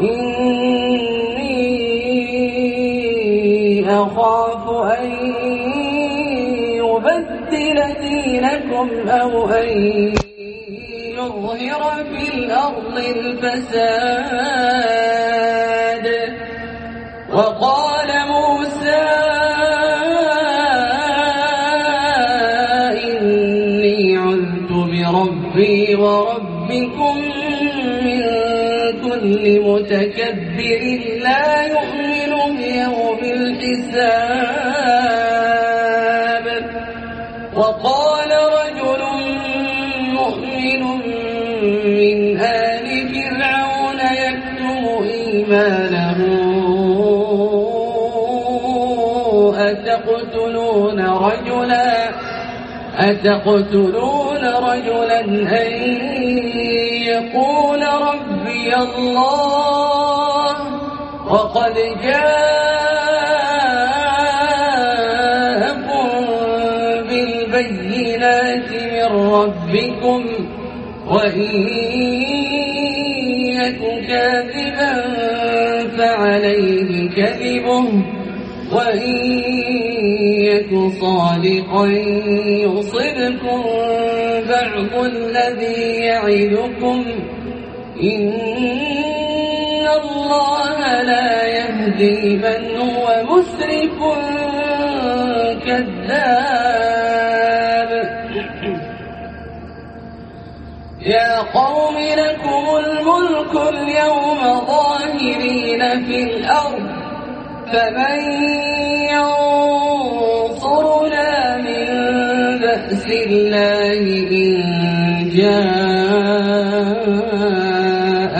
إني أخاف أن يبدل دينكم أو أن يظهر في الأرض الفساد. وقال موسى متكبر لا يؤمن بيوم الحساب. وقال رجل مؤمن من آل فرعون يكتم إيمانه. أتقتلون رجلا؟ أتقتلون رجلا أن يقول ربي الله وقد جاءكم بالبينات من ربكم وإن يك كاذبا فعليه كذبه وإن يك صادقا يصبكم بعض الذي يعدكم إن الله لا يهدي من هو مسرف كذاب يا قوم لكم الملك اليوم ظاهرين في الأرض فمن ينصرنا من بأس الله إن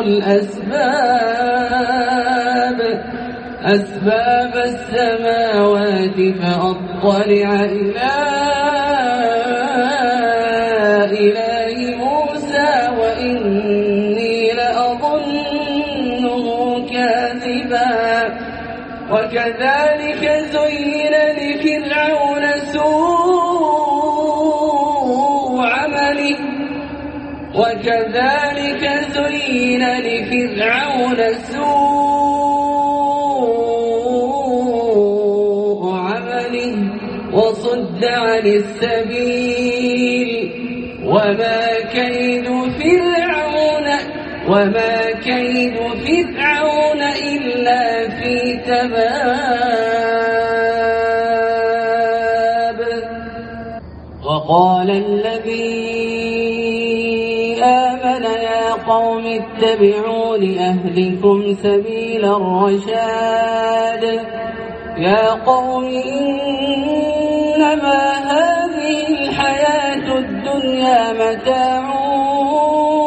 الأسباب أسباب السماوات فأطلع إلى إله موسى وإني لأظنه كاذبا. وكذلك زين لفرعون سوء عمله. وكذلك زين لفرعون سوء عمله وصد عن السبيل. وما كيد فرعون وما كيد فرعون إلا في تباب وقال الذي قوم اتبعون أهلكم سبيل الرشاد. يا قوم إنما هذه الحياة الدنيا متاع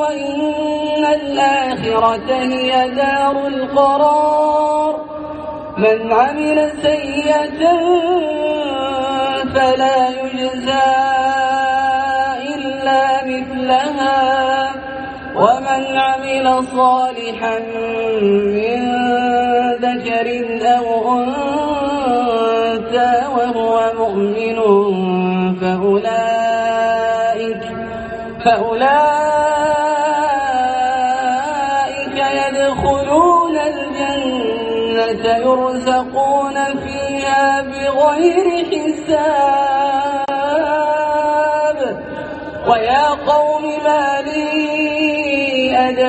وإن الآخرة هي دار القرار. من عمل سيئة فلا يجزى. صالحا من ذكر أو أنثى وهو مؤمن فأولئك فأولئك يدخلون الجنة يرزقون فيها بغير حساب. ويا قوم ما لي إلى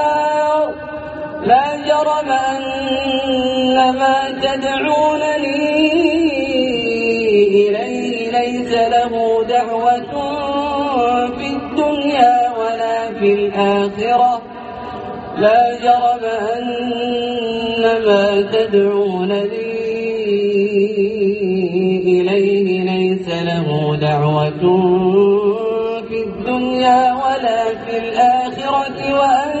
لا جرم أن ما تدعونني إليه ليس له دعوة في الدنيا ولا في الآخرة. لا جرم أن ما تدعونني إليه ليس له دعوة في الدنيا ولا في الآخرة. وأن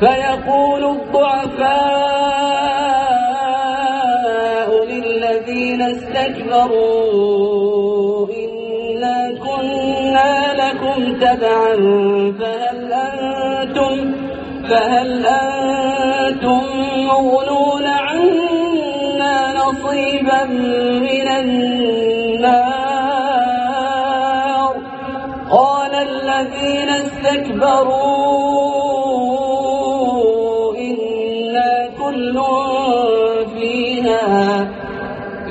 فيقول الضعفاء للذين استكبروا إنا كنا لكم تبعا فهل أنتم فهل أنتم مغنون عنا نصيبا من النار؟ قال الذين استكبروا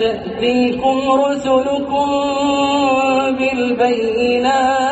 تأتيكم رسلكم بالبينات